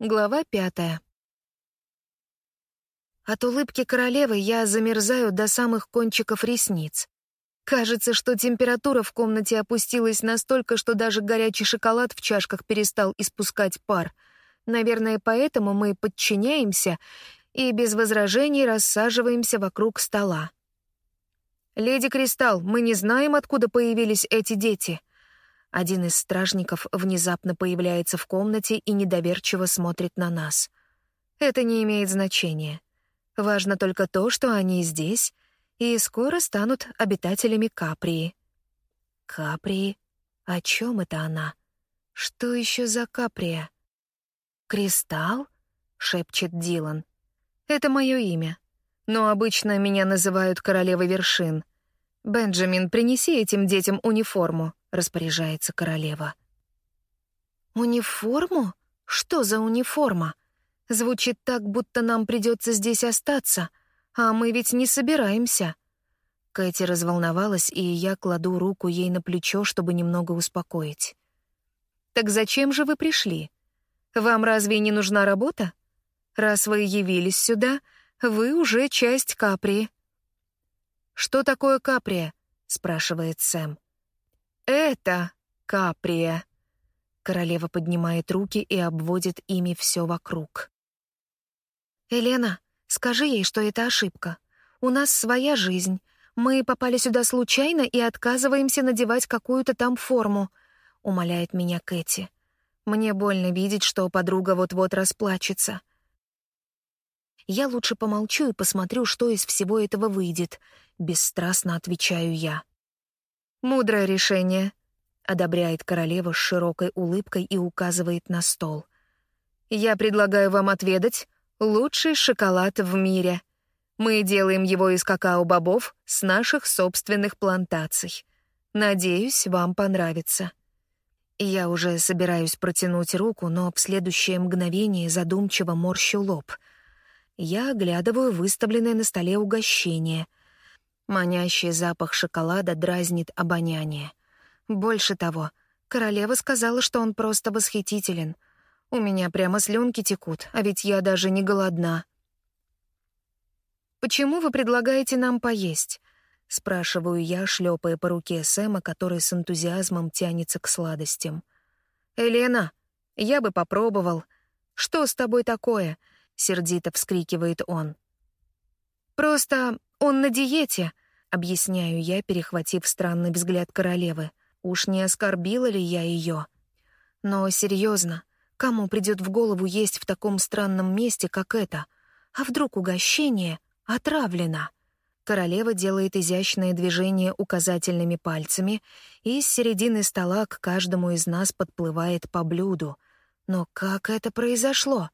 Глава пятая. От улыбки королевы я замерзаю до самых кончиков ресниц. Кажется, что температура в комнате опустилась настолько, что даже горячий шоколад в чашках перестал испускать пар. Наверное, поэтому мы подчиняемся и без возражений рассаживаемся вокруг стола. «Леди Кристалл, мы не знаем, откуда появились эти дети». Один из стражников внезапно появляется в комнате и недоверчиво смотрит на нас. Это не имеет значения. Важно только то, что они здесь и скоро станут обитателями Каприи. Каприи? О чем это она? Что еще за Каприя? Кристалл? шепчет Дилан. Это мое имя. Но обычно меня называют королевой вершин. Бенджамин, принеси этим детям униформу, распоряжается королева. Униформу? Что за униформа? Звучит так, будто нам придется здесь остаться, а мы ведь не собираемся. Кэти разволновалась, и я кладу руку ей на плечо, чтобы немного успокоить. «Так зачем же вы пришли? Вам разве не нужна работа? Раз вы явились сюда, вы уже часть Капри». «Что такое Каприя?» — спрашивает Сэм. «Это Каприя». Королева поднимает руки и обводит ими все вокруг. «Елена, скажи ей, что это ошибка. У нас своя жизнь. Мы попали сюда случайно и отказываемся надевать какую-то там форму», — умоляет меня Кэти. Мне больно видеть, что подруга вот-вот расплачется. Я лучше помолчу и посмотрю, что из всего этого выйдет, бесстрастно отвечаю я. Мудрое решение, одобряет королева с широкой улыбкой и указывает на стол. Я предлагаю вам отведать Лучший шоколад в мире. Мы делаем его из какао-бобов с наших собственных плантаций. Надеюсь, вам понравится. Я уже собираюсь протянуть руку, но в следующее мгновение задумчиво морщу лоб. Я оглядываю выставленное на столе угощение. Манящий запах шоколада дразнит обоняние. Больше того, королева сказала, что он просто восхитителен — у меня прямо слюнки текут, а ведь я даже не голодна. «Почему вы предлагаете нам поесть?» — спрашиваю я, шлепая по руке Сэма, который с энтузиазмом тянется к сладостям. «Елена, я бы попробовал. Что с тобой такое?» — сердито вскрикивает он. «Просто он на диете», — объясняю я, перехватив странный взгляд королевы. Уж не оскорбила ли я ее? Но серьезно, Кому придет в голову есть в таком странном месте, как это? А вдруг угощение отравлено? Королева делает изящное движение указательными пальцами, и с середины стола к каждому из нас подплывает по блюду. Но как это произошло?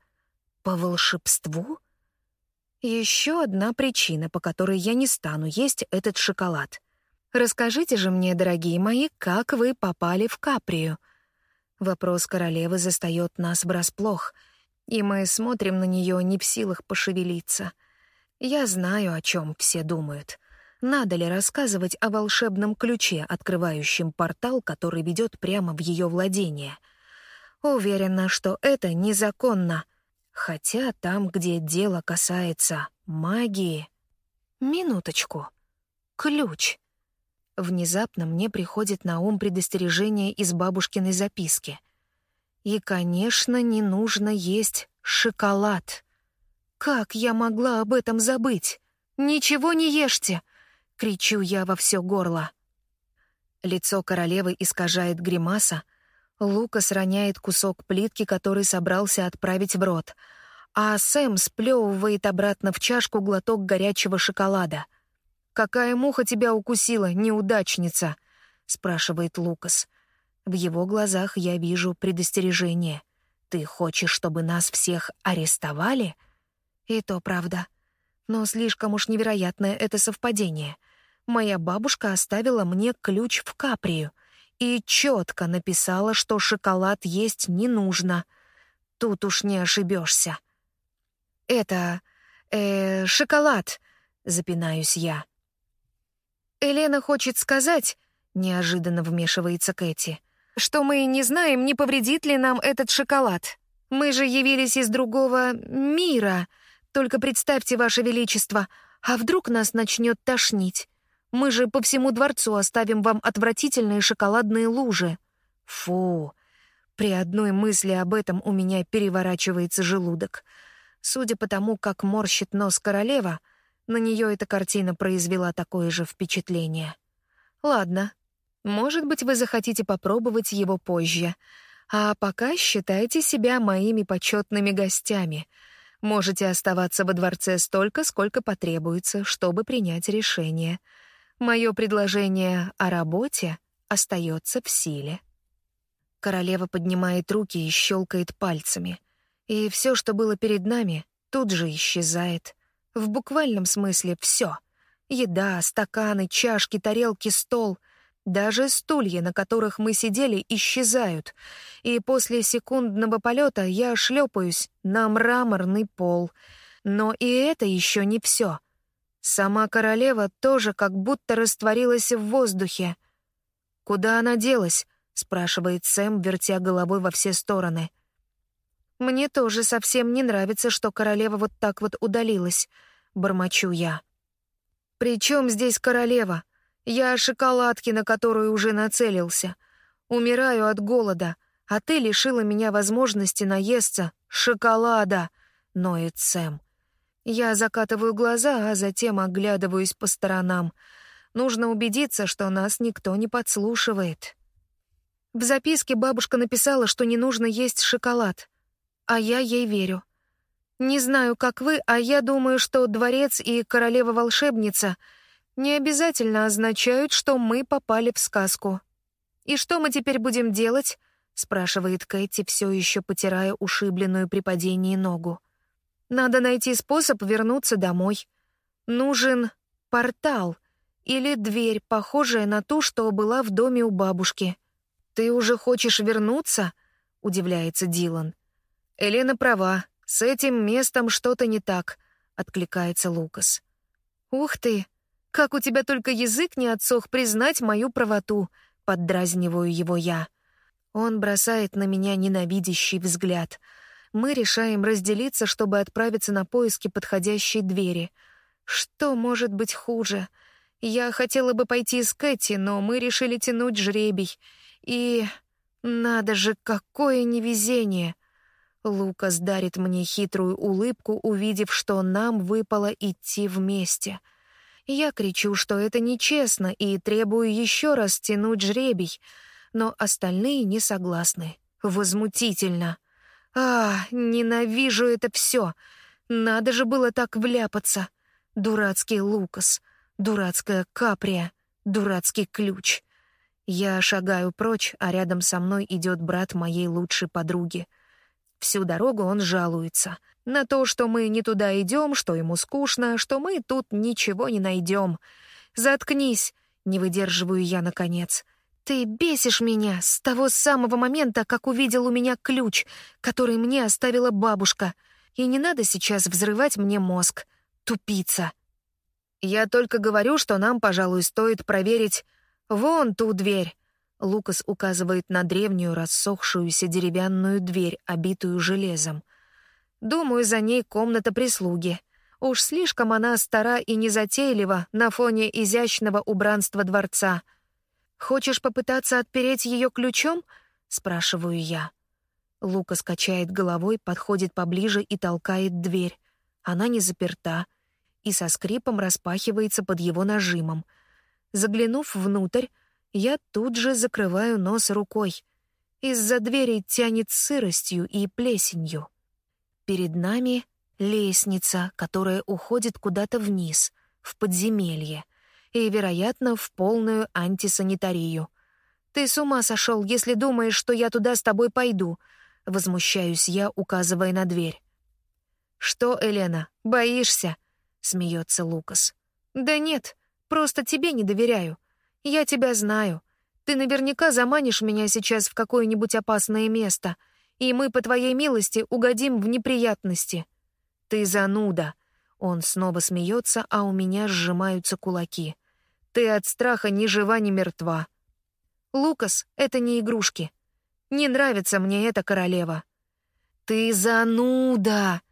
По волшебству? Еще одна причина, по которой я не стану есть этот шоколад. Расскажите же мне, дорогие мои, как вы попали в Каприю — Вопрос королевы застаёт нас врасплох, и мы смотрим на неё не в силах пошевелиться. Я знаю, о чём все думают. Надо ли рассказывать о волшебном ключе, открывающем портал, который ведёт прямо в её владение? Уверена, что это незаконно. Хотя там, где дело касается магии... Минуточку. Ключ. Внезапно мне приходит на ум предостережение из бабушкиной записки. И, конечно, не нужно есть шоколад. Как я могла об этом забыть? Ничего не ешьте! Кричу я во все горло. Лицо королевы искажает гримаса. Лукас роняет кусок плитки, который собрался отправить в рот, а Сэм сплевывает обратно в чашку глоток горячего шоколада — «Какая муха тебя укусила, неудачница?» — спрашивает Лукас. В его глазах я вижу предостережение. «Ты хочешь, чтобы нас всех арестовали?» И то правда. Но слишком уж невероятное это совпадение. Моя бабушка оставила мне ключ в Каприю и четко написала, что шоколад есть не нужно. Тут уж не ошибешься. «Это... э... шоколад», — запинаюсь я. «Елена хочет сказать...» — неожиданно вмешивается Кэти, «что мы не знаем, не повредит ли нам этот шоколад. Мы же явились из другого мира. Только представьте, Ваше Величество, а вдруг нас начнет тошнить? Мы же по всему дворцу оставим вам отвратительные шоколадные лужи. Фу. При одной мысли об этом у меня переворачивается желудок. Судя по тому, как морщит нос королева, на нее эта картина произвела такое же впечатление. Ладно, может быть, вы захотите попробовать его позже. А пока считайте себя моими почетными гостями. Можете оставаться во дворце столько, сколько потребуется, чтобы принять решение. Мое предложение о работе остается в силе. Королева поднимает руки и щелкает пальцами. И все, что было перед нами, тут же исчезает. В буквальном смысле все. Еда, стаканы, чашки, тарелки, стол — даже стулья, на которых мы сидели, исчезают, и после секундного полета я шлепаюсь на мраморный пол. Но и это еще не все. Сама королева тоже как будто растворилась в воздухе. «Куда она делась?» — спрашивает Сэм, вертя головой во все стороны. «Мне тоже совсем не нравится, что королева вот так вот удалилась», — бормочу я. «При чем здесь королева?» Я о шоколадке, на которую уже нацелился. Умираю от голода, а ты лишила меня возможности наесться шоколада, ноет Сэм. Я закатываю глаза, а затем оглядываюсь по сторонам. Нужно убедиться, что нас никто не подслушивает. В записке бабушка написала, что не нужно есть шоколад, а я ей верю. Не знаю, как вы, а я думаю, что дворец и королева-волшебница — не обязательно означают, что мы попали в сказку. «И что мы теперь будем делать?» — спрашивает Кэти, все еще потирая ушибленную при падении ногу. «Надо найти способ вернуться домой. Нужен портал или дверь, похожая на ту, что была в доме у бабушки. Ты уже хочешь вернуться?» — удивляется Дилан. «Елена права, с этим местом что-то не так», — откликается Лукас. «Ух ты!» Как у тебя только язык не отсох признать мою правоту, поддразниваю его я. Он бросает на меня ненавидящий взгляд. Мы решаем разделиться, чтобы отправиться на поиски подходящей двери. Что может быть хуже? Я хотела бы пойти с Кэти, но мы решили тянуть жребий. И надо же, какое невезение. Лукас дарит мне хитрую улыбку, увидев, что нам выпало идти вместе — я кричу, что это нечестно, и требую еще раз тянуть жребий, но остальные не согласны. Возмутительно. А, ненавижу это все. Надо же было так вляпаться. Дурацкий Лукас, дурацкая Каприя, дурацкий ключ. Я шагаю прочь, а рядом со мной идет брат моей лучшей подруги. Всю дорогу он жалуется — на то, что мы не туда идем, что ему скучно, что мы тут ничего не найдем. Заткнись, не выдерживаю я наконец. Ты бесишь меня с того самого момента, как увидел у меня ключ, который мне оставила бабушка. И не надо сейчас взрывать мне мозг. Тупица. Я только говорю, что нам, пожалуй, стоит проверить вон ту дверь. Лукас указывает на древнюю рассохшуюся деревянную дверь, обитую железом. Думаю, за ней комната прислуги. Уж слишком она стара и незатейлива на фоне изящного убранства дворца. «Хочешь попытаться отпереть ее ключом?» — спрашиваю я. Лука скачает головой, подходит поближе и толкает дверь. Она не заперта и со скрипом распахивается под его нажимом. Заглянув внутрь, я тут же закрываю нос рукой. Из-за двери тянет сыростью и плесенью. Перед нами лестница, которая уходит куда-то вниз, в подземелье, и, вероятно, в полную антисанитарию. «Ты с ума сошел, если думаешь, что я туда с тобой пойду», — возмущаюсь я, указывая на дверь. «Что, Елена, боишься?» — смеется Лукас. «Да нет, просто тебе не доверяю. Я тебя знаю. Ты наверняка заманишь меня сейчас в какое-нибудь опасное место — и мы, по твоей милости, угодим в неприятности. Ты зануда. Он снова смеется, а у меня сжимаются кулаки. Ты от страха ни жива, ни мертва. Лукас — это не игрушки. Не нравится мне эта королева. ты зануда!»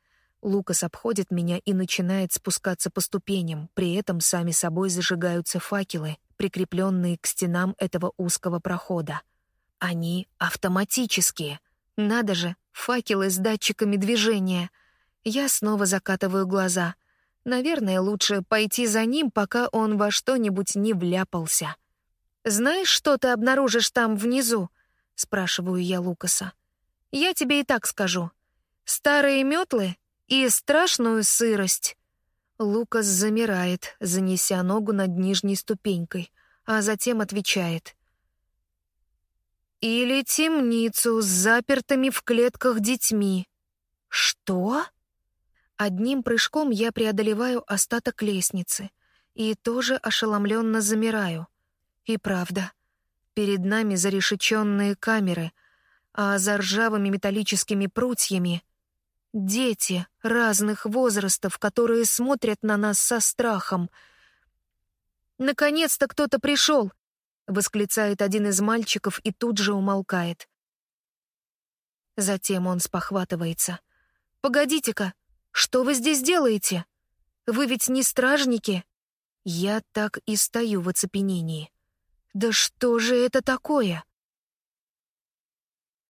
Лукас обходит меня и начинает спускаться по ступеням, при этом сами собой зажигаются факелы, прикрепленные к стенам этого узкого прохода. Они автоматические. Надо же, факелы с датчиками движения. Я снова закатываю глаза. Наверное, лучше пойти за ним, пока он во что-нибудь не вляпался. «Знаешь, что ты обнаружишь там внизу?» — спрашиваю я Лукаса. «Я тебе и так скажу. Старые метлы и страшную сырость». Лукас замирает, занеся ногу над нижней ступенькой, а затем отвечает. «Или темницу с запертыми в клетках детьми». «Что?» Одним прыжком я преодолеваю остаток лестницы и тоже ошеломленно замираю. И правда, перед нами зарешеченные камеры, а за ржавыми металлическими прутьями — дети разных возрастов, которые смотрят на нас со страхом. «Наконец-то кто-то пришел!» — восклицает один из мальчиков и тут же умолкает. Затем он спохватывается. «Погодите-ка, что вы здесь делаете? Вы ведь не стражники?» Я так и стою в оцепенении. Да что же это такое?